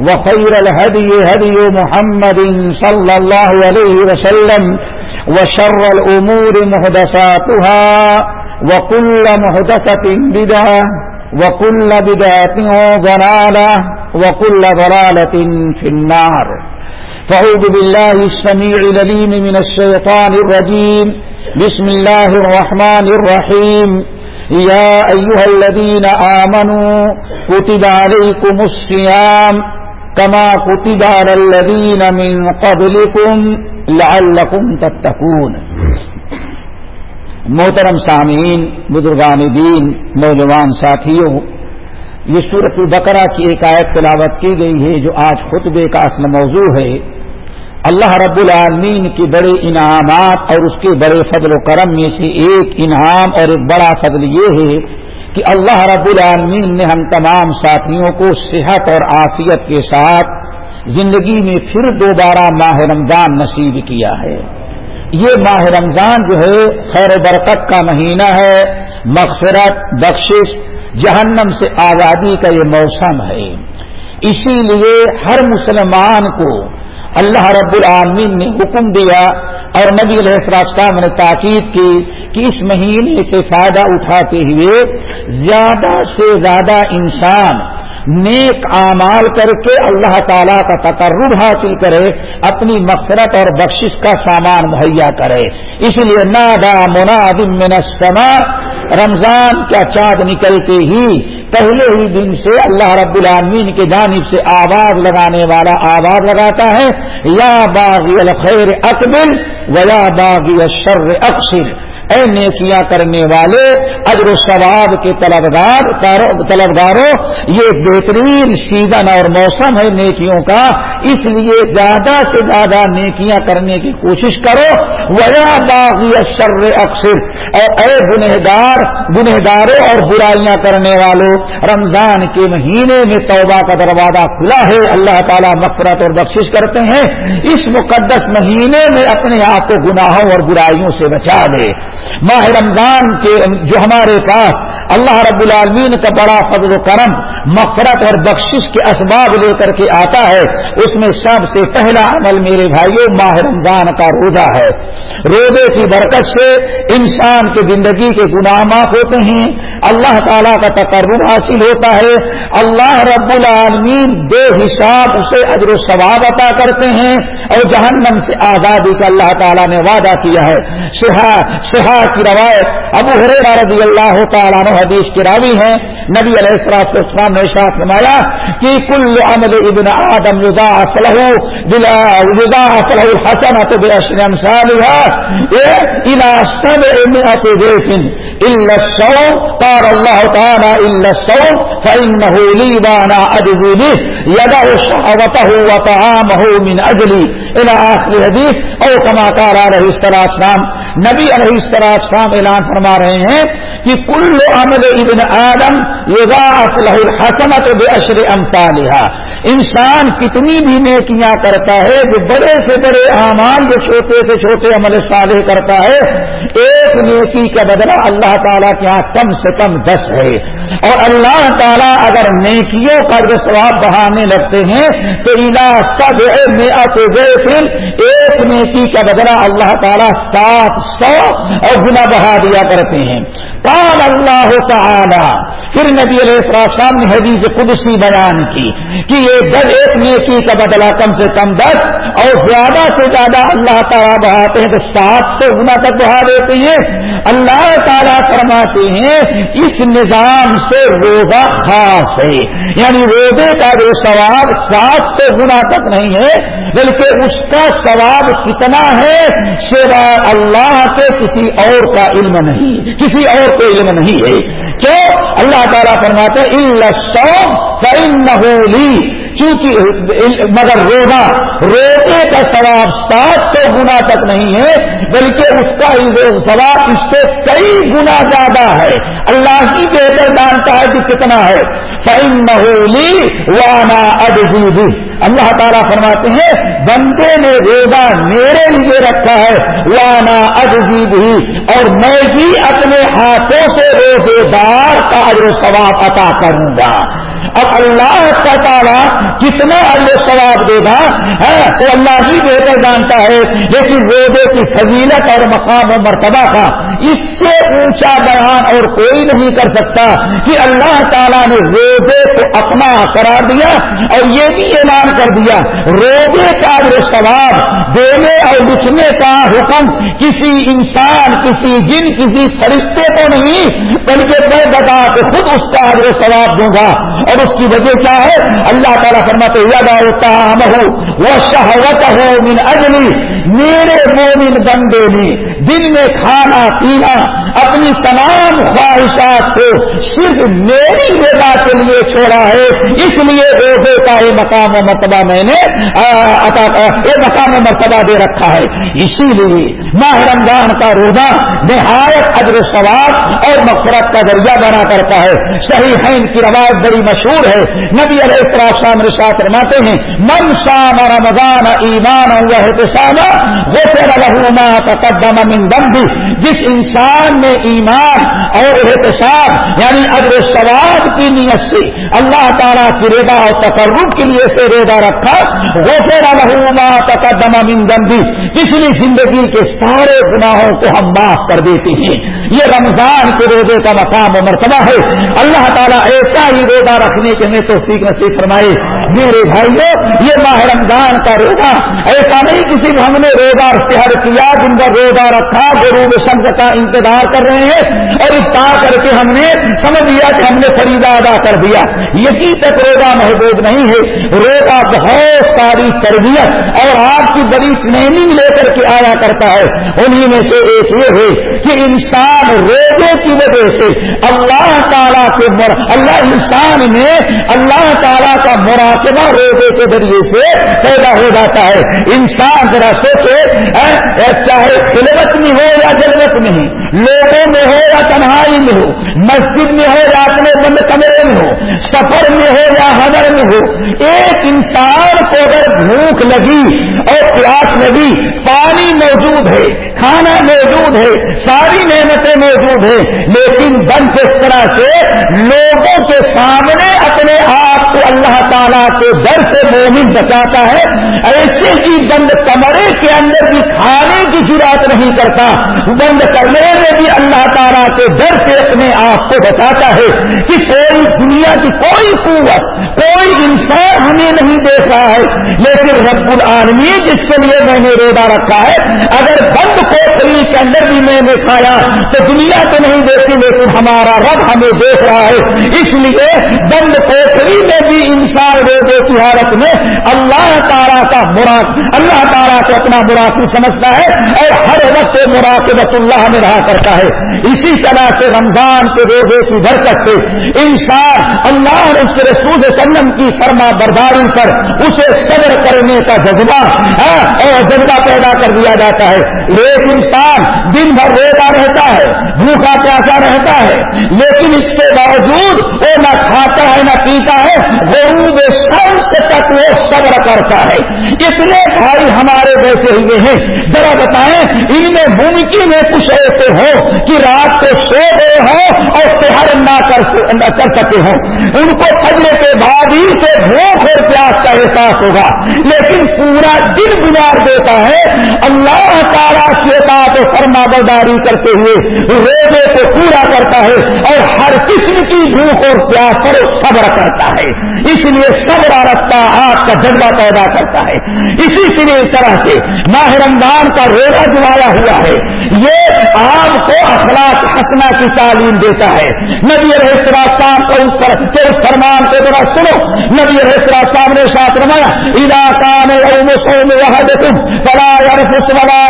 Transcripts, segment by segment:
وخير الهدي هدي محمد صلى الله عليه وسلم وشر الأمور مهدساتها وكل مهدسة بدعة وكل بدعة ضلالة وكل ضلالة في النار. فعوذ بالله السميع لليم من الشيطان الرجيم. بسم الله الرحمن الرحيم. يا أيها الذين آمنوا كتب عليكم الصيام كما كتب على الذين من قبلكم لعلكم تتقون. محترم سامعین، بزرگان دین نوجوان ساتھیوں، یہ سورت البقرہ کی ایک آیت تلاوت کی گئی ہے جو آج خطبے کا اصل موضوع ہے۔ اللہ رب العالمین کے بڑے انعامات اور اس کے بڑے فضل و کرم میں سے ایک انعام اور ایک بڑا فضل یہ ہے کہ اللہ رب العالمین نے ہم تمام ساتھیوں کو صحت اور عافیت کے ساتھ زندگی میں پھر دوبارہ ماہ رمضان نصیب کیا ہے۔ یہ ماہ رمضان جو ہے خیر و برکت کا مہینہ ہے، مغفرت، بخشش، جہنم سے آزادی کا یہ موسم ہے۔ اسی لیے ہر مسلمان کو اللہ رب العالمین نے حکم دیا اور نبی علیہ السلام نے تاکید کی کہ اس مہینے سے فائدہ اٹھاتے ہوئے زیادہ سے زیادہ انسان نیک اعمال کر کے اللہ تعالیٰ کا تقرب حاصل کرے، اپنی مغفرت اور بخشش کا سامان مہیا کرے۔ اس لیے نادا منادم من السماء، رمضان کا چاند نکلتے ہی پہلے ہی دن سے اللہ رب العالمین کی جانب سے آواز لگانے والا آواز لگاتا ہے، یا باغی الخیر اکبل و یا باغی الشر اکثر اے نیکیاں کرنے والے، اجر و ثواب کے طلبگار طلبگاروں، یہ بہترین سیزن اور موسم ہے نیکیوں کا، اس لیے زیادہ سے زیادہ نیکیاں کرنے کی کوشش کرو۔ ویا باغی شر اکثر اور اے گنہدار گنہداروں اور برائیاں کرنے والوں رمضان کے مہینے میں توبہ کا دروازہ کھلا ہے، اللہ تعالیٰ مفرت اور بخشش کرتے ہیں۔ اس مقدس مہینے میں اپنے آپ کو گناہوں اور برائیوں سے بچا دے ماہ رمضان کے جو ہمارے پاس اللہ رب العالمین کا بڑا فضل و کرم مفرت اور بخشش کے اسباب لے کر کے آتا ہے۔ اس میں سب سے پہلا عمل میرے بھائیوں ماہ رمضان کا روزہ ہے۔ روزے کی برکت سے انسان کی زندگی کے گناہ معاف ہوتے ہیں۔ اللہ تعالیٰ کا تقرر حاصل ہوتا ہے۔ اللہ رب العالمین بے حساب اسے اجر و ثواب عطا کرتے ہیں۔ اور جہنم سے آزادی کا اللہ تعالیٰ نے وعدہ کیا ہے۔ شہا شہا کی روایت ابو حریرہ رضی اللہ تعالیٰ حدیث کی راوی ہیں۔ نبی علیہ السلام السلام نے شاخ نمایا کہ کل عمل ابن آدم یدا فلح یدا فلح الحسن تو بے اشرم الى سبع ضيف الا الصوم. قال الله تعالى الا الصوم فانه لي وانا اجزي به. يدع شهوته وطعامه من اجلي الى اخر حدیث او كما قال عليه الصلاه والسلام نبی علیہ السلام اعلان فرما رہے ہیں کہ کل عمل ابن آدم یضاعف له الحسنت باشر امثالها انسان کتنی بھی نیکیاں کرتا ہے، جو بڑے سے بڑے اعمال، جو چھوٹے سے چھوٹے عمل صالح کرتا ہے ایک نیکی کا بدلہ اللہ تعالیٰ کے یہاں کم سے کم دس ہے۔ اور اللہ تعالیٰ اگر نیکیوں کا جو سواب بڑھانے لگتے ہیں، تو الا سب میں ایک نیکی کا بدلہ اللہ تعالیٰ سات سو اور گنا بڑھا دیا کرتے ہیں۔ قال اللہ تعالی، پھر نبی علیہ السلام نے حدیث قدسی بیان کی کہ یہ دس ایک نیکی کا بدلہ کم سے کم دس اور زیادہ سے زیادہ اللہ تعالیٰ بڑھاتے ہیں تو سات سو گنا تک بڑھا دیتے ہیں۔ اللہ تعالیٰ فرماتے ہیں، اس نظام سے روزہ خاص ہے۔ یعنی روزے کا جو ثواب سات سو گنا تک نہیں ہے، بلکہ اس کا ثواب کتنا ہے سوا اللہ کے کسی اور کا علم نہیں۔ کسی اور کو علم نہیں ہے۔ کیوں؟ اللہ تعالیٰ فرماتے چونکہ مگر روزہ، روزے کا ثواب سات سو گنا تک نہیں ہے، بلکہ اس کا ثواب اس سے کئی گنا زیادہ ہے۔ اللہ ہی بہتر جانتا ہے کہ کتنا ہے۔ فائن محولی وانا اللہ تعالیٰ فرماتے ہیں، بندے نے روزہ میرے لیے رکھا ہے وانا ادب اور میں بھی اپنے ہاتھوں سے روزے دار کا اجر ثواب عطا کروں گا۔ اب اللہ کا تعالیٰ کتنا اللہ ثواب دے گا تو اللہ ہی بہتر جانتا ہے لیکن روزے کی فضیلت اور مقام و مرتبہ کا اس سے اونچا بیان اور کوئی نہیں کر سکتا کہ اللہ تعالیٰ نے روزے کو اپنا قرار دیا اور یہ بھی اعلان کر دیا، روزے کا جو ثواب دینے اور لکھنے کا حکم کسی انسان، کسی جن، کسی فرشتے کو نہیں، بلکہ میں بتا کہ خود اس کا جو ثواب دوں گا۔ اور اور اس کی وجہ کیا ہے؟ اللہ تعالیٰ فرماتے یاد ہوتا ہوں وہ شہوت ہو من اجلی میرے مومن بندے نے دن میں کھانا پینا، اپنی تمام خواہشات کو صرف میری رضا کے لیے چھوڑا ہے۔ اس لیے روزے کا یہ مقام و مرتبہ میں نے یہ مقام و مرتبہ دے رکھا ہے۔ اسی لیے ماہ رمضان کا روزہ نہایت اجر ثواب اور مفرت کا ذریعہ بنا کرتا ہے۔ صحیح ہے ان کی روایت بڑی مشہور ہے۔ نبی علیہ السلام رشاط رماتے ہیں، من شام رمضان ایمان احتسامہ تقدم من بھی جس انسان نے ایمان اور احتساب یعنی اگر ثواب کی نیت سے اللہ تعالیٰ کی ریدا اور تقرب کے لیے سے ریدا رکھا وہ ما تقدم من بھی پچھلی زندگی کے سارے گناہوں کو ہم معاف کر دیتے ہیں۔ یہ رمضان کے روزے کا مقام و مرتبہ ہے۔ اللہ تعالیٰ ایسا ہی روزہ رکھنے کے میں تو سیکھ نصیب فرمائے۔ میرے بھائیوں یہ ماہ رمضان کا روزہ، ایسا نہیں کسی ہم نے روزہ اختیار کیا، جن کا روزہ رکھا غروب شمس کا انتظار کر رہے ہیں، اور افطار کر کے ہم نے سمجھ لیا کہ ہم نے فریدا ادا کر دیا۔ یہی تک روزہ محدود نہیں ہے۔ روزہ بہت ساری تربیت اور آپ کی بڑی ٹریننگ لے کر کے آیا کرتا ہے۔ انہیں میں سے ایک یہ ہے کہ انسان روزے کی وجہ سے اللہ تعالیٰ کے اللہ انسان میں اللہ تعالیٰ کا مراقبہ روزے کے ذریعے سے پیدا ہو جاتا ہے۔ انسان ذرا سوچے ہاں، چاہے خلوت میں ہو یا جلوت میں ہو، لوگوں میں ہو یا تنہائی میں ہو، مسجد میں ہو یا اپنے بند کمرے میں ہو، سفر میں ہو یا حضر میں ہو، ایک انسان کو اگر بھوک لگی اور پیاس لگی، پانی موجود ہے، کھانا موجود ہے، ساری نعمتیں موجود ہیں، لیکن بند اس طرح سے لوگوں کے سامنے اپنے آپ کو اللہ تعالیٰ کے در سے مومن بچاتا ہے، ایسے ہی بند کمرے کے اندر بھی کھانے کی ضرورت نہیں کرتا۔ بند کرنے میں بھی اللہ تعالیٰ کے در سے اپنے آپ کو بچاتا ہے۔ کہ کوئی دنیا کی کوئی قوت، کوئی انسان ہمیں نہیں دیکھ رہا ہے۔ لیکن رب العالمی جس کے لیے میں نے روڈا رکھا ہے، اگر بند کوٹری کے اندر بھی میں نے کھایا تو دنیا تو نہیں دیکھتی، لیکن ہمارا رب ہمیں دیکھ رہا ہے۔ اس لیے بند کوٹری میں بھی انسان روزے کی حالت میں اللہ تعالیٰ کا مراق اللہ تعالیٰ کو اپنا مراقب سمجھتا ہے اور ہر وقت مراقبت اللہ میں رہا کرتا ہے۔ اسی طرح سے رمضان کے روزے کی برکت سے انسان اللہ اور اس کے رسول سلم کی فرما برداری پر اسے صبر کرنے کا جذبہ ہاں، اور جذبہ پیدا کر دیا جاتا ہے۔ ایک انسان دن بھر روتا رہتا ہے، بھوکا پیاسا رہتا ہے۔ لیکن اس کے باوجود وہ نہ کھاتا ہے، نہ پیتا ہے، غروب شمس تک وہ صبر کرتا ہے۔ اتنے بھائی ہمارے بیٹھے ہوئے ہیں۔ ذرا بتائیں، ان میں ممکن ہے کچھ ایسے ہو کہ رات کو سو گئے ہوں اور تہر نہ کر سکے ہوں۔ ان کو فجر کے بعد ہی سے بھوک اور پیاس کا احساس ہوگا۔ لیکن پورا دن گزار دیتا ہے۔ اللہ تعالیٰ کے ساتھ فرما برداری کرتے ہوئے روزے کو پورا کرتا ہے اور ہر قسم کی بھوک اور پیاس پر صبر کرتا ہے۔ اس لیے صبر رکھتا آپ کا جذبہ پیدا کرتا ہے۔ اسی لیے طرح سے ماہ رمضان کا روزہ جو ہوا ہے۔ یہ آپ کو اخلاق ہنسنا کی تعلیم دیتا ہے۔ نبی رہسرا شام کو اس پر اس فرمان کو ذرا سنو۔ نبی رہسرا شام نے ساتھ رمایا علاقہ میں فلا یرفس ولا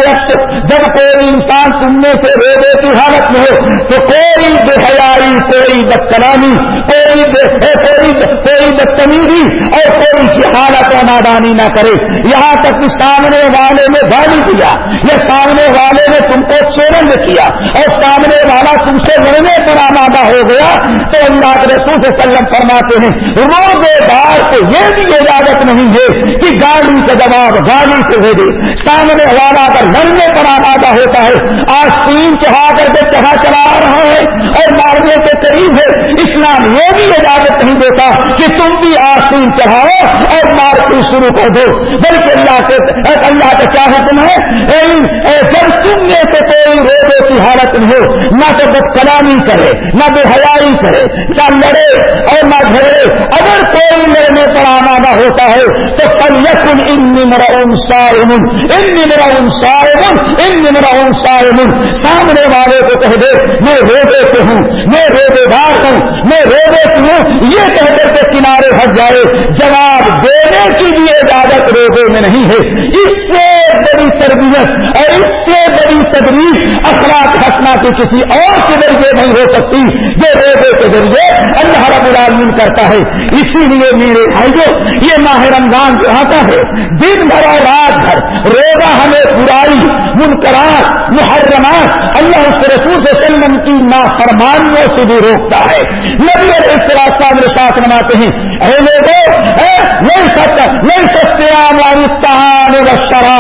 جب کوئی انسان تم میں سے روزے کی حالت میں ہو، تو کوئی بے حیائی، کوئی بدکلانی کوئی کوئی بدتمیزی اور کوئی جہالت و نادانی نہ کرے۔ یہاں تک کہ سامنے والے نے گالی دیا۔ یا سامنے والے نے تم کو چیلنج کیا اور سامنے والا تم سے لڑنے پر آمادہ ہو گیا تو اللہ کے رسول سے سلم فرماتے ہیں، روزے دار کو یہ بھی اجازت نہیں ہے کہ گاڑی کا جواب گاڑی سے دے دے۔ سامنے والا اگر لڑنے پر آمادہ ہوتا ہے، آج تین چڑھا کر کے چڑھا چلا رہا ہے اور مارنے کے قریب ہے۔ اسلام یہ بھی اجازت نہیں دیتا کہ تم بھی آستین چڑھاؤ اور مارتی شروع کر دو۔ بلکہ اللہ کے اللہ کا کیا حکم ہے؟ جب تم روزے ہو، نہ تو بد کلامی کرے، نہ بے حیائی کرے، نہ لڑے اور نہ گھرے اگر کوئی لڑنے پر آمادہ ہوتا ہے، تو کل یقن ان نمرا سارم ان نمرا سارم ان نمرا سارم سامنے والے کو کہہ دے، میں روزے سے ہوں، میں روزے دار ہوں، میں روزے سے ہوں۔ یہ کہہ کر کے کنارے ہٹ جائے۔ جواب دینے کی بھی اجازت روزے میں نہیں ہے۔ اس سے بڑی تربیت اور اس سے بڑی تدریس اخلاق ہنسنا کی کسی اور کے ذریعے نہیں ہو سکتی جو روزے کے ذریعے اللہ رب العالمین کرتا ہے۔ اسی لیے میرے بھائیو، یہ ماہ رمضان جو آتا ہے، دن بھر اور رات بھر روزہ ہمیں برائی منکرات، محرمات، اللہ اس رسول سے سلم کی نافرمانیوں سے بھی روکتا ہے۔ نبی علیہ السلام صاحب نے ساتھ مناتے ہیں، اے لوگوں نہیں سکتا نہیں سکتے عام شراب کھانے پینے سے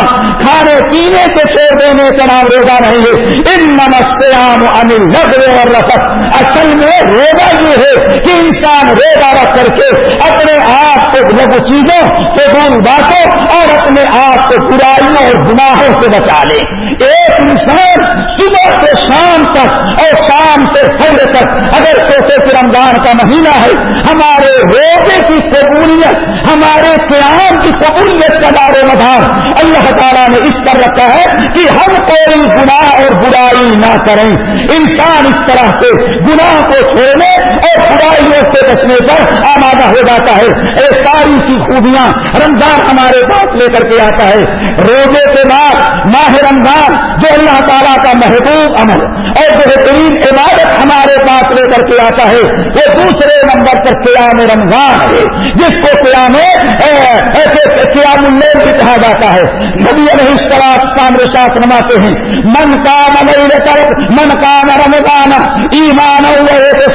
چھوڑ دینے کا نام روزہ نہیں ہے۔ ان نمستے عام انل نظر اور رفت اصل میں روزہ یہ ہے کہ انسان روزہ رکھ کر کے اپنے آپ کو لگو چیزوں سے دور باتوں اور اپنے آپ کو برائیوں اور گناہوں سے بچا لے۔ ایک انسان صبح سے شام تک اور شام سے فجر تک اگر کیسے کہ رمضان کا مہینہ ہے، ہمارے روزے کی قبولیت، ہمارے قیام کی قبولیت کا دار مدار اللہ تعالیٰ نے اس پر رکھا ہے کہ ہم کوئی گناہ اور برائی نہ کریں۔ انسان اس طرح سے گناہ کو چھوڑنے اور برائیوں سے بچنے پر آمادہ ہو جاتا ہے۔ یہ ساری سی خوبیاں رمضان ہمارے پاس لے کر کے آتا ہے۔ روزے کے بعد ماہ رمضان جو اللہ تعالیٰ کا محبوب عمل اور بہترین عبادت ہمارے پاس لے کر کے آتا ہے، وہ دوسرے نمبر پر قیام رمضان ہے، جس کو قیام قیام اللیل بھی کہا جاتا ہے۔ نبی علیہ السلام سامنے ساتھ نماتے ہیں، من کا من کر من کا رمضان ایمان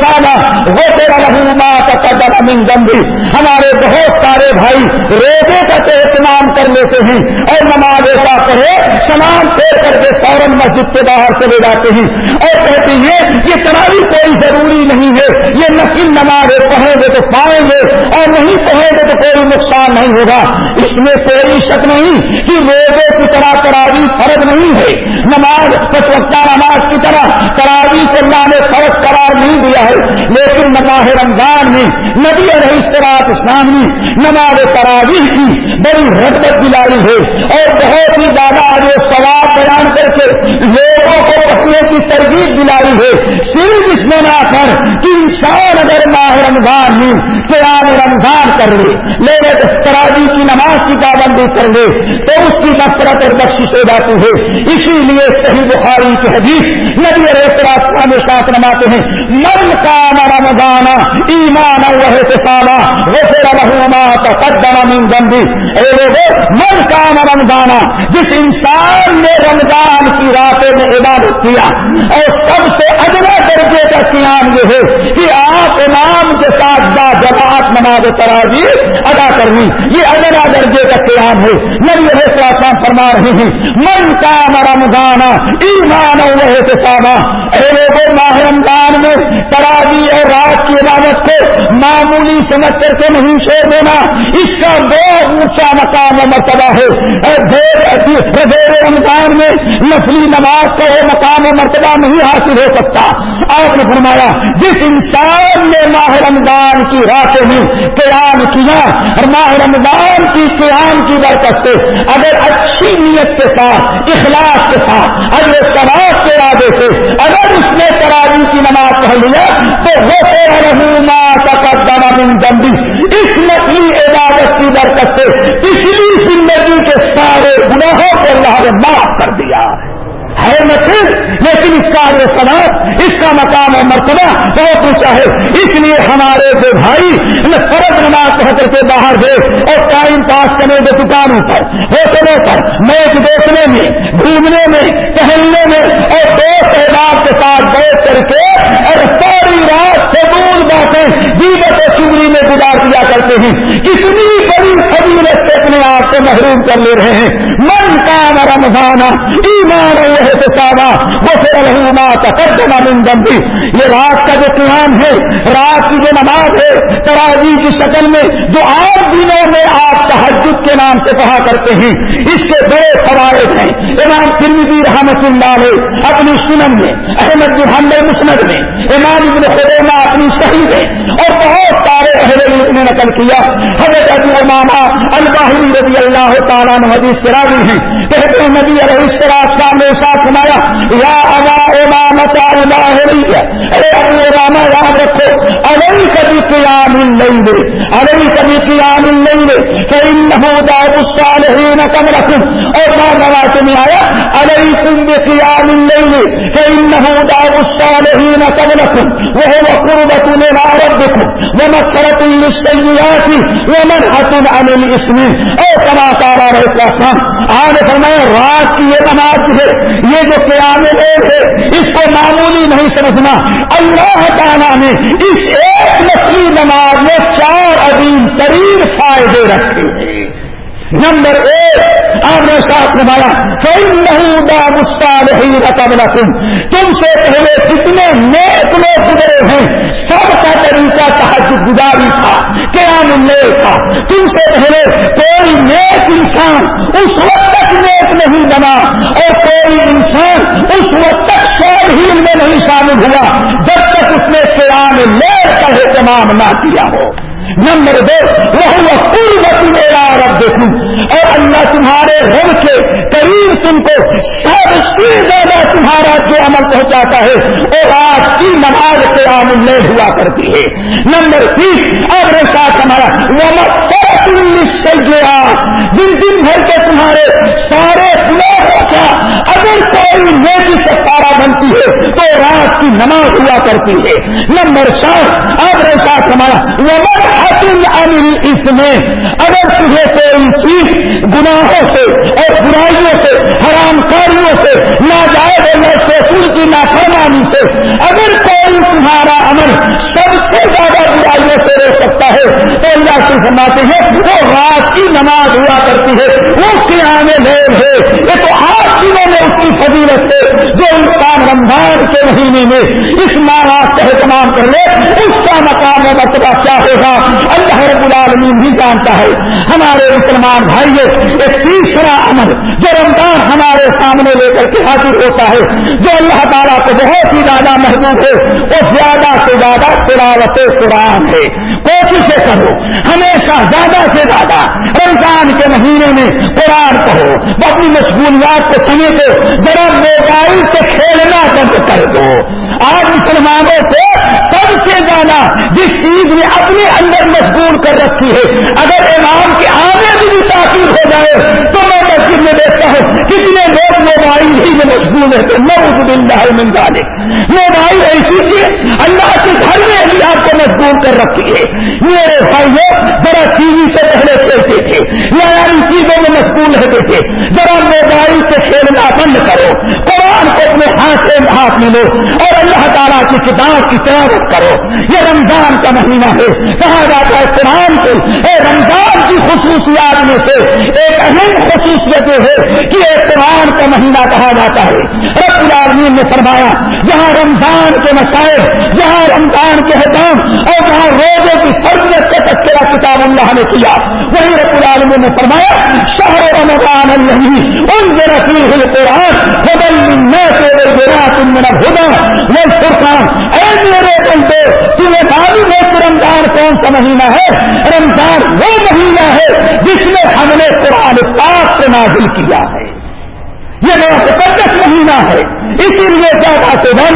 سانا وہ تیرا رہنما کا قدر امن گمبھی ہمارے بہت سارے بھائی روزے کا اہتمام کر لیتے ہیں اور نماز ایسا کرے سلام پھیر کر کے فوراً مسجد کے باہر چلے جاتے ہیں۔ اور کہتے ہیں، یہ تراوی کوئی ضروری نہیں ہے۔ یہ نفل نماز پڑھیں گے تو پائیں گے، اور نہیں پڑھیں گے تو کوئی نقصان نہیں ہوگا۔ اس میں کوئی شک نہیں کہ روزے کی طرح تراوی فرض نہیں ہے۔ نماز پچوٹا نماز کی طرح تراوی کو اللہ نے فرض قرار نہیں دیا ہے، لیکن نماز رمضان میں نبی علیہ اسلام نے نماز تراویح کی۔ بڑی رغبت دلائی ہے اور بہت ہی زیادہ آگے سواب بیان کر کے لوگوں کو پڑھنے کی ترغیب دلائی ہے۔ صرف اس میں نہ کر کہ انسان اگر ماہ رمضان میں قیام رمضان کر لے، میرے تراجی کی نماز کی پابندی کر لے، تو اس کی نفرت اور بخش ہو جاتی ہے۔ اسی لیے صحیح بخاری کی حدیث نبی ریت ساتھ نماتے ہیں، من کام رمضان ایمان وہ سالا وہ پھر رحما تقدم من گندی اے لوگوں من کام رمضان، جس انسان نے رمضان کی راتوں میں عبادت کیا اور سب سے اگلا درجے کا قیام یہ ہے کہ آپ امام کے ساتھ با جماعت نماز تراجی ادا کرنی، یہ اگلا درجے کا قیام ہے۔ نبی ریت فرما رہے ہیں، من کام رمضان ایمان وہ ساما ماہ رمضان میں تراوی اور رات کی عبادت کو معمولی سمجھ کر کے نہیں چھوڑ دینا۔ اس کا بہت اونچا مقام و مرتبہ ہے۔ دیر رمضان میں نسلی نماز کا وہ مقام و مرتبہ نہیں حاصل ہو سکتا۔ آپ نے فرمایا، جس انسان نے ماہ رمضان کی راتیں میں قیام کیا، اور ماہ رمضان کی قیام کی برکت سے، اگر اچھی نیت کے ساتھ اخلاق کے ساتھ اگر سماج کے ارادے سے اگر اس نے تراوی کی نماز پڑھ لیا تو وہ رہنما کا من جمبی اس نقلی عبادت کی برکت سے پچھلی زندگی کے سارے گناہوں کو اللہ نے معاف کر دیا۔ ہے نہ پھر، لیکن اس کا سماج اس کا مقام اور مرتبہ بہت اونچا ہے۔ اس لیے ہمارے جو بھائی فرض نماز پڑھ کر کے باہر گئے اور ٹائم پاس کرنے کے دکانوں پر، ہوٹلوں پر، میچ دیکھنے میں، گھومنے میں، ٹہلنے میں اور دوست احباب کے ساتھ بیٹھ کر کے اور ساری رات سے دور باتیں جیوت و چمڑی میں گزار دیا کرتے ہیں۔ کتنی بڑی فضیلت سے اپنے آپ کو محروم کر لے رہے ہیں۔ من کام رمضان، ایمان صابہ وہ پھر رہنما تقدم من گمبھی یہ رات کا جو قیام ہے، رات کی جو نماز ہے تراجی کی شکل میں جو عام دنوں میں آپ تحجد کے نام سے کہا کرتے ہیں، اس کے بڑے فوائد ہیں۔ امام ترمیدی رحمت اللہ نے اپنی سنن میں، احمد محمد مسند میں، امام ابن خدیمہ اپنی صحیح میں، اور بہت سارے اہل نے نقل کیا۔ حضرت ابو امامہ الباہری رضی اللہ تعالیٰ حدیث کے راوی ہیں۔ کہتے ہیں نبی علیہ السلام نے ساتھ سنایا یا ابا امامت الباہری اے ابو امامہ یاد رکھو الئی کبھی قیام اللیل الئی کبھی قیام اللیل فإنه دار الصالحین کم رکھم اور بعد روایت میں آیا، علیکم بقیام اللیل فإنه دار الصالحین کم رکھم وهو قربة لنا ربكم ومغفرة للسيئات ومنحة عن الاسم، او کما تارا رہتا تھا آج فرمایا، رات کی یہ نماز ہے یہ جو قیام ہے اس کو معمولی نہیں سمجھنا۔ اللہ تعالیٰ نے اس ایک نسلی نماز میں چار عظیم ترین فائدے رکھے۔ ہیں نمبر ایک، آپ نے ساتھ نمایا کوئی نہیں ہی رقم رکھوں تم سے پہلے جتنے نیک لوگ گزرے ہیں، سب کا طریقہ تحجد گزاری تھا، قیام لے تھا۔ تم سے پہلے کوئی نیک انسان اس وقت تک نیک نہیں بنا، اور کوئی انسان اس وقت تک شور ہی میں نہیں شامل ہوا، جب تک اس نے قیام لے کا اہتمام نہ کیا ہو۔ نمبر دو وہ پوری میرا رب دیکھوں۔ اور اللہ تمہارے رب کے قریب تم کو سب سے زیادہ تمہارا جو عمل پہنچاتا ہے، اور آج کی نماز کے عمل میں ہوا کرتی ہے۔ نمبر تین، اور ساتھ ہمارا جن دن بھر کے تمہارے سارے لوگوں کا اگر کوئی نیکی سے پارا بنتی ہے، تو رات کی نماز ہوا کرتی ہے۔ نمبر چار اب ساتھ ہمارا وہ اس میں اگر تجھے کوئی چیز گناہوں سے اور برائیوں سے، حرام کاریوں سے نہ جائے سور کی نافرمانی سے، اگر کوئی تمہارا عمل سب سے زیادہ برائیوں سے روک سکتا ہے، تو اللہ سے سماتے ہیں، وہ رات کی نماز ہوا کرتی ہے۔ وہ قیام لیر ہے۔ یہ تو آج دنوں میں اس کی فضیلت سے جو انسان رمضان کے مہینے میں اس ناراض کا اہتمام کر لے، اس کا مقام مرتبہ کیا ہوگا؟ اللہ رب العالمین بھی جانتا ہے۔ ہمارے مسلمان بھائی ایک تیسرا عمل جو رمضان ہمارے سامنے لے کر کے حاضر ہوتا ہے، جو اللہ تعالیٰ کو بہت ہی زیادہ محبوب ہے، وہ زیادہ سے زیادہ تلاوت قرآن ہے۔ کوششیں کرو، ہمیشہ زیادہ سے زیادہ رمضان کے مہینے میں قرآن پڑھو اپنی مشغولیات کے سمے کو ذرا موبائل سے کھیلنا بند کر دو۔ آج مسلمانوں کو سب سے زیادہ جس چیز نے اپنے اندر مشغول کر رکھی ہے۔ اگر امام کے آنے میں بھی تاثیر ہو جائے، تو میں مسجد میں دیکھتا ہوں، کتنے لوگ موبائل ہی میں مشغول ہے تو نو من جانے موبائل ایسی چیز، اللہ کے گھر میں بھی آپ کو مجبور کر رکھی ہے۔ میرے بھائی ذرا ٹی وی سے پہلے کھیلتے تھے۔ یا ان چیزوں میں مشغول رہتے تھے۔ ذرا موبائل سے کھیلنا بند کرو۔ قرآن کو اپنے ہاتھ سے ہاتھ میں لو اور اللہ تعالیٰ کی کتاب کی تیارت کرو۔ یہ رمضان کا مہینہ ہے۔ کہا جاتا ہے قرآن کو اے رمضان کی خصوصیات میں سے ایک اہم خصوصیت یہ ہے کہ یہ قرآن کا مہینہ کہا جاتا ہے۔ رب العالمین نے فرمایا جہاں رمضان کے مسائل جہاں رمضان کے حکام اور جہاں روزے کی فرضیت کا تذکرہ اللہ نے کیا. وہی رب العالمین نے فرمایا، شہر رمضان اللہ ان کے رفیع القرآن خبل میں سے تم میرا بھودا وہ فرقان اے میرے بندے تمہیں معلوم ہے کہ رمضان کون سا مہینہ ہے؟ رمضان وہ مہینہ ہے جس میں ہم نے قرآن پاک سے نازل کیا ہے. یہ بڑا مقدس مہینہ ہے۔ اسی لیے کیا بات ہے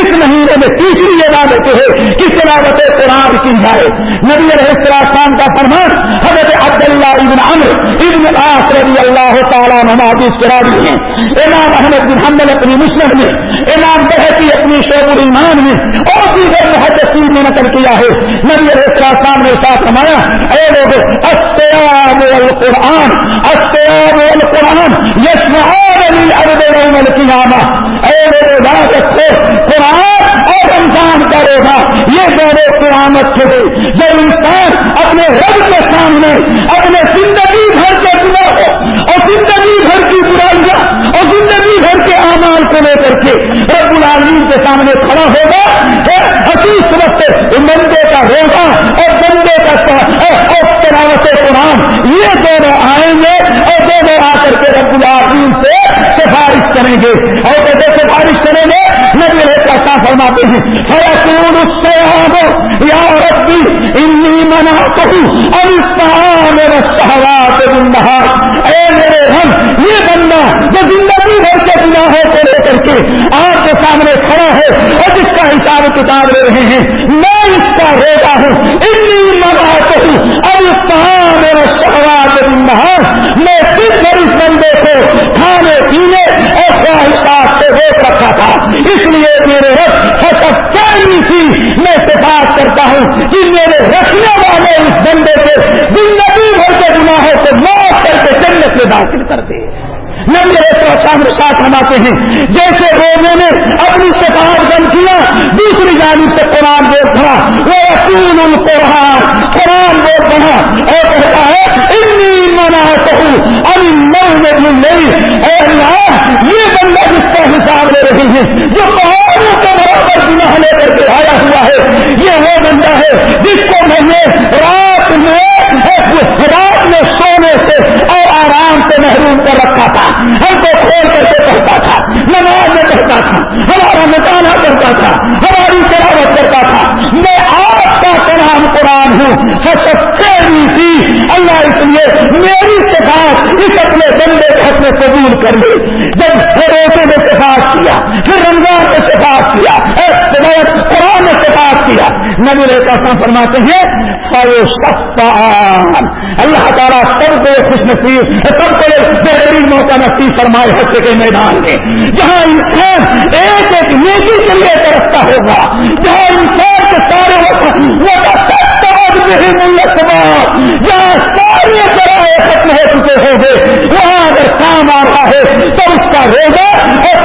اس مہینے میں تیسری عبادت ہے کہ تلاوت قرآن کی جائے۔ نبی علیہ السلام کا فرمان، حضرت عبداللہ ابن عمر ابن آس رضی اللہ تعالیٰ نمازیز کرا دی ہیں۔ امام احمد بن حمل اپنی مسلم میں، امام بحثی اپنی شعب الایمان میں، اور دیگر محدثین نے نقل کیا ہے۔ نبی علیہ السلام نے ساتھ نمایا اے لوگ استیاب القرآن استیاب القرآن یسمعون رکھو قرآن اور رمضان کا روزہ، یہ دونوں قیامت سے جب انسان اپنے رب کے سامنے، اپنے زندگی بھر کے گناہوں اور زندگی بھر کی برائیاں، اور زندگی بھر کے اعمال کو لے کر کے رب العالمین کے سامنے کھڑا ہوگا حقیق وقت بندے کا روزہ اور بندے کا اور تلاوت قرآن، یہ دونوں آئیں گے اور دونوں آ کر کے رب العالمین سے سفارش کریں گے۔ اور کیسے سفارش کریں گے نبی کیا فرماتے ہیں فیقول السیاب یا ربی انی منا کہوں اور میرے شہوات اے میرے ہم یہ بندہ جو زندگی بھر کے گناہوں کو لے کر کے آپ کے سامنے کھڑا ہے اور جس کا حساب کتاب لے رہے ہیں، میں اس کا ریگا ہوں۔ انی منا کہوں اور میرا شہوات بندہار میں صرف اس بندے کو کھانے، پینے اور خواہشات سے روک رکھا تھا اس لیے میرے رب فصل چاہیے تھی میں سفارش کرتا ہوں کہ میرے رکھنے والے اس بندے سے زندگی بھر کے گناہوں کو معاف کر کے جنت میں داخل کر دے۔ میں نبی سامنے ساتھ بناتے ہیں۔ جیسے روزے نے اپنی سفارت بند کیا دوسری جانب سے قرآن بول پڑا۔ وہ اصول القرآن، قرآن بول پڑا۔ اور کہتا ہے، انی منا کہوں ابھی نو میں نہیں اے اللہ، یہ بندہ جس کا حساب لے رہے ہیں، جو پہاڑوں کے برابر گناہ لے کر کے آیا ہوا ہے، یہ وہ بندہ ہے جس کو میں نے رات میں رات میں سونے سے اور آرام سے محروم کر رکھا تھا۔ ہم کو کھول کر کے کہتا تھا۔ نماز میں کہتا تھا۔ ہمارا مطالعہ کرتا تھا۔ ہماری تلاوت کرتا تھا۔ میں آپ کا کلام قرآن ہوں۔ تھی۔ اللہ اس لیے میری سفارت اس اپنے بندے کو اپنے قبول کر لے۔ جب روزے میں سفارت کیا، پھر رمضان نبی ریتا فرماتے ہیں اللہ تعالیٰ سب کو خوش نصیب، سب کو بہترین موقع نصیب فرمائے حصے کے میدان میں۔ جہاں انسان ایک ایک نیکی کے لیے ترقتا ہوگا، جہاں انسان کے سارے جہاں سارے ذرائع ختم ہو چکے ہوں گے، وہاں اگر کام آ رہا ہے تو اس کا روزہ اور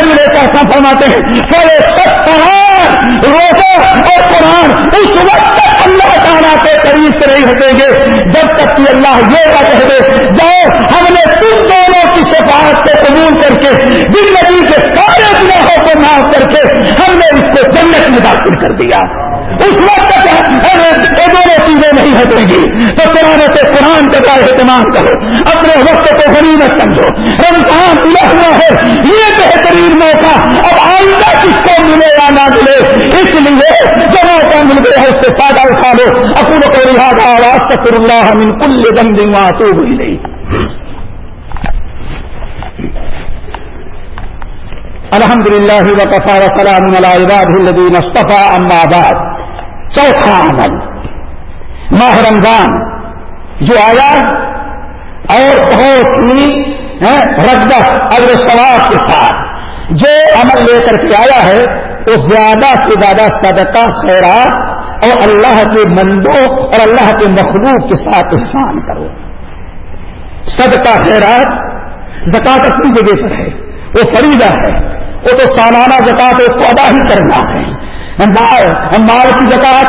تلاوت قرآن نبی ریتا فرماتے ہیں، سارے سب قرآن روزہ اور قرآن اس وقت تک اللہ تعالیٰ کے قریب سے نہیں ہٹیں گے۔ جب تک کہ اللہ یہ نہ کہہ دے، جاؤ، ہم نے تم دونوں کی سفارت کو قبول کر کے زندگی کے سارے گناہوں کو معاف کر کے، ہم نے اس کو جنت میں داخل کر دیا۔ اس وقت تک دونوں چیزیں نہیں ہٹیں گی تو قرآن سے قرآن کے بعد اہتمام کرو۔ اپنے وقت کو غنیمت سمجھو۔ رمضان یہ ہوا ہے۔ یہ بہترین موقع۔ اب آئندہ کس کو ملے یا نہ ملے؟ اس لیے جو موقع مل گئے ہے سے فائدہ اٹھا لو۔ اپنے کو لہٰذا آواز کا اللہ من کل دم دوں گا تو بھی نہیں الحمد للہ وقفا وسلام عباد الدین مصطفیٰ اما آباد چوتھا عمل ماہ رمضان۔ جو آیا اور بہت ہی رغبت اگر ثواب کے ساتھ۔ جو عمل لے کر کے آیا ہے، وہ زیادہ سے زیادہ صدقہ، خیرات اور اللہ کے مندوں اور اللہ کے مخلوق کے ساتھ احسان کرو۔ صدقہ، خیرات زکات اپنی جگہ پر ہے۔ وہ فریدہ ہے۔ وہ تو سالانہ زکات کو ادا ہی کرنا ہے۔ مال کی زکات،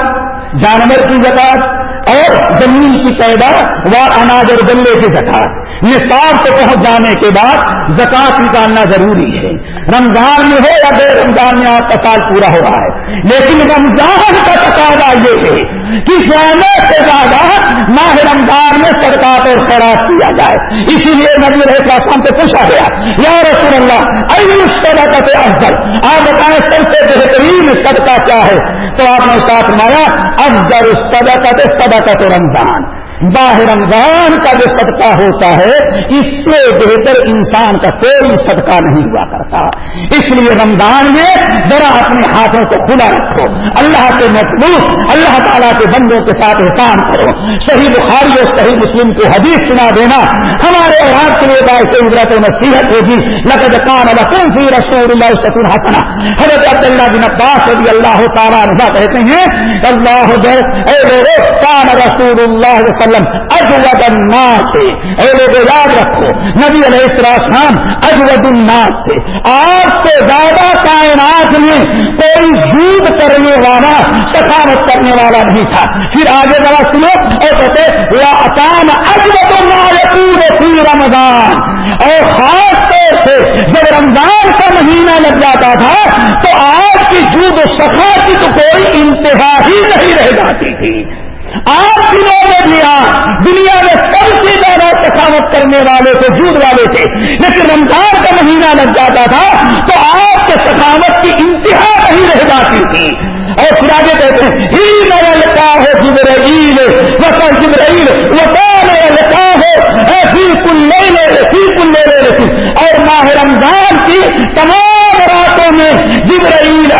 جانور کی زکات، اور زمین کی پیدا و اناج اور گلے کی زکات۔ نصاب سے پہنچ جانے کے بعد زکات نکالنا ضروری ہے۔ رمضان میں ہو یا بے رمضان میں آپ کا سال پورا ہو رہا ہے۔ لیکن رمضان کا تقاضا یہ ہے کہ سونے سے زیادہ ماہ رمضان میں سرکار اور خیرات کیا جائے۔ اسی لیے نبی رہے خاصان سے پوچھا گیا، یا رسول اللہ ایوش صدقت افضل؟ آپ بتائیں سب سے بہترین صدقہ کیا ہے؟ تو آپ نے ساتھ مایا افضل صدقت صدقت رمضان۔ باہ رمضان کا جو صدقہ ہوتا ہے، اس سے بہتر انسان کا کوئی صدقہ نہیں ہوا کرتا۔ اس لیے رمضان میں ذرا اپنے ہاتھوں کو کھلا رکھو۔ اللہ کے مخلوق، اللہ تعالیٰ کے بندوں کے ساتھ احسان کرو۔ صحیح بخاری اور صحیح مسلم کو حدیث سنا دینا۔ ہمارے اور کے لیے باعث عبرت و نصیحت ہوگی۔ لقد کان رسول فی رسول اللہ سطور حسنا حضرت عبداللہ بن عباس رضی اللہ تعالیٰ رضا کہتے ہیں، اللہ اے کان رسول اللہ وسلم وسلم الناس۔ اے لوگ یاد رکھو، نبی علیہ السلام اجود الناس تھے۔ آپ سے زیادہ کائنات میں کوئی جھوٹ کرنے والا سخاوت کرنے والا نہیں تھا۔ پھر آگے ذرا سنو اور کہتے وہ اکان اجود فی رمضان اور خاص طور سے، جب رمضان کا مہینہ لگ جاتا تھا، تو آج کی جھوٹ سخا کی تو کوئی انتہا ہی نہیں رہ جاتی تھی۔ آج دنوں میں بھی دنیا میں سب سے زیادہ سخاوت کرنے والے تھے، جھوٹ والے تھے۔ لیکن رمضان کا مہینہ لگ جاتا تھا تو آپ کے سخاوت کی انتہا نہیں رہ جاتی تھی۔ اور پھر آگے جی کہتے ہیں، ہی نیا لکھا ہے جبرائیل وسل جبرائیل وسا نیا لکھا ہے۔ کل لے کل لے اور ماہ رمضان کی تمام راتوں میں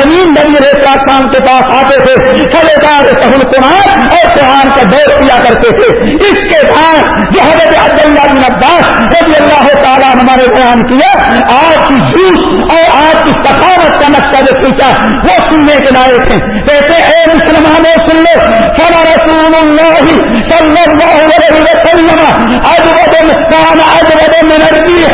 امین نبی ریتا شام کے پاس آتے تھے سلے دار سہل قرآن اور قرآن کا دور کیا کرتے تھے۔ اس کے بعد جو حضرت عبداللہ بن عباس رضی اللہ تعالیٰ ہمارے بیان کیا آپ کی جھوٹ اور آپ کی سخاوت کا نقشہ جو پوچھا۔ وہ سننے کے لائق تھے کہتے اے مسلمانوں سن لو۔ سب رسول اللہ صلی اللہ علیہ وسلم اج ودن کان اج ودن من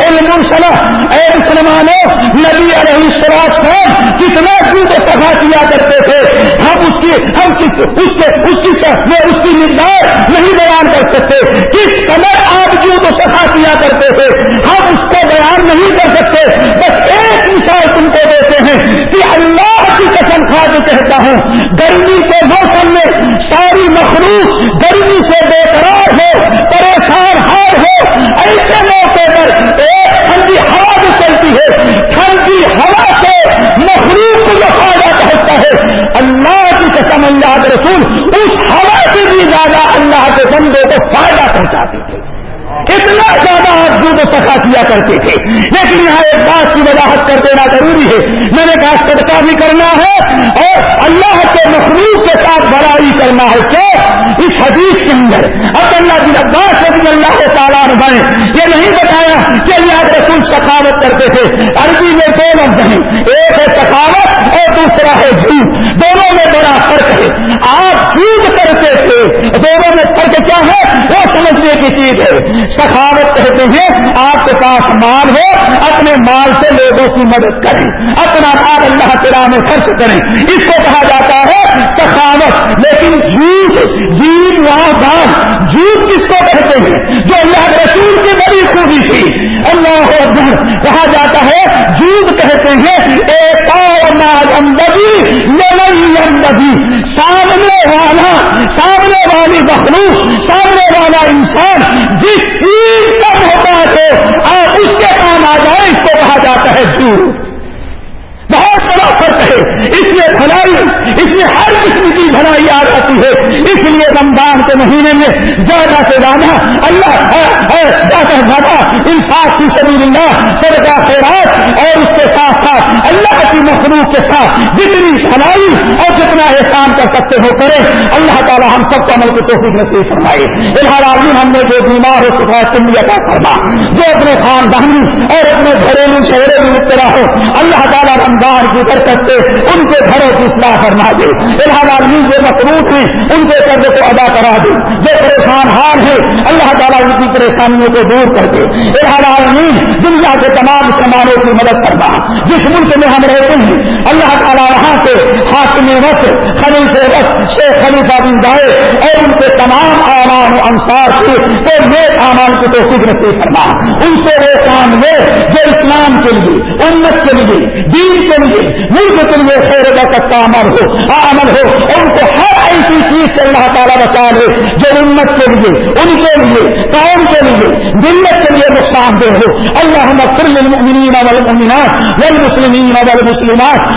علم صلاح اے مسلمانوں نبی علیہ السلام کتنا جھوٹ سفا کیا کرتے تھے۔ ہم اس کی، ہم اس کے، اس کی اس کی مقدار نہیں بیان کر سکتے۔ کس قدر آپ جھوٹ سفا کیا کرتے تھے؟ ہم اس کو بیان نہیں کر سکتے۔ بس ایک مثال تم کو دیتے ہیں کہ اللہ کی قسم کھا کے کہتا ہوں، گرمی کے موسم میں ساری مخلوق گرمی سے بے قرار ہو پریشان ہار ہو ایسے موقع پر ایک ٹھنڈی ہوا بھی چلتی ہے ٹھنڈی ہوا سے مخلوق کو جو فائدہ پہنچتا ہے اللہ کی قسم اللہ کے رسول اس ہوا سے بھی زیادہ اللہ کے بندے کو فائدہ پہنچاتی تھے اتنا زیادہ آپ دودھ سفا کیا کرتے تھے۔ لیکن یہاں ایک بات کی وضاحت کر دینا ضروری ہے۔ میں نے کہا، صدقہ بھی کرنا ہے اور اللہ کے مخلوق کے ساتھ بڑائی کرنا ہے۔ کیا؟ اس حدیث کے اندر۔ اب اللہ کی عباس رضی اللہ تعالیٰ بنے یہ نہیں بتایا کہ اللہ رسول سخاوت کرتے تھے۔ عربی میں دو لفظ ہیں۔ ایک ہے سخاوت اور دوسرا ہے جھوٹ۔ دونوں میں بڑا فرق ہے۔ آپ جھوٹ کرتے تھے۔ دونوں میں فرق کیا ہے؟ وہ سمجھنے کی چیز ہے۔ سخاوت کہتے ہیں، آپ کے پاس مال ہو اپنے مال سے لوگوں کی مدد کریں، اپنا مال اللہ تعالیٰ میں خرچ کریں۔ اس کو کہا جاتا ہے سخاوت۔ لیکن جھوٹ جیت وہاں دان جھوٹ کس کو کہتے ہیں؟ جو اللہ رسول کی بڑی خوبی تھی۔ اللہ اکبر، کہا جاتا ہے جھوٹ کہتے ہیں ایک اندبی سامنے والا سامنے والی مخلوق سامنے والا انسان جس کم ہوتا ہے آپ اس کے کام آ جائیں اس کو کہا جاتا ہے دور۔ بہت بڑا فرق ہے۔ اس میں بھلائی اس میں ہر قسم کی بھلائی آ جاتی ہے۔ اس لیے رمضان کے مہینے میں زیادہ سے زیادہ اللہ زیادہ زیادہ انصاف کی شبیر اللہ سرگا خیرات، اور اس کے ساتھ ساتھ اللہ کی مخلوق کے ساتھ جتنی بھلائی اور جتنا احسان کر سکتے ہو کرے، اللہ تعالیٰ ہم سب کو عمل کی توفیق نصیب فرمائے۔ الحال ہم نے جو بیمار ہو چکا ہے تم کا فرما، جو اپنے خاندانی اور اپنے گھریلو شہرے میں مبتلا ہو، اللہ تعالیٰ رمضان کی برکت سے ان کے گھروں کی اصلاح فرما دے۔ الحال جو مصروف ہیں، ان کے قرض کو ادا کرا دے۔ جو پریشان حال ہے اللہ تعالیٰ ان کی پریشانیوں کو دور کر دے۔ الحال دنیا کے تمام مسلمانوں کی مدد کرنا جس ملک میں ہم رہتے ہیں اللہ تعالیٰ وہاں سے حاکم وقت خلیف وقت، شیخ خلیفہ بن جائے اور ان کے تمام امان و انصار سے نیک امان کی توفیق نصیب کرنا ان سے وہ کام لے جو اسلام کے لیے، امت کے لیے، دین کے لیے، ملک کے لیے خیر کا عمل ہو عمل ہو۔ ان کو ہر ایسی چیز سے اللہ تعالیٰ بتا لے جو امت کے لیے، ان کے لیے، قوم کے لیے، ملت کے لیے نقصان دہ ہو۔ اللہ مغفر للمؤمنین والمؤمنات والمسلمین والمسلمات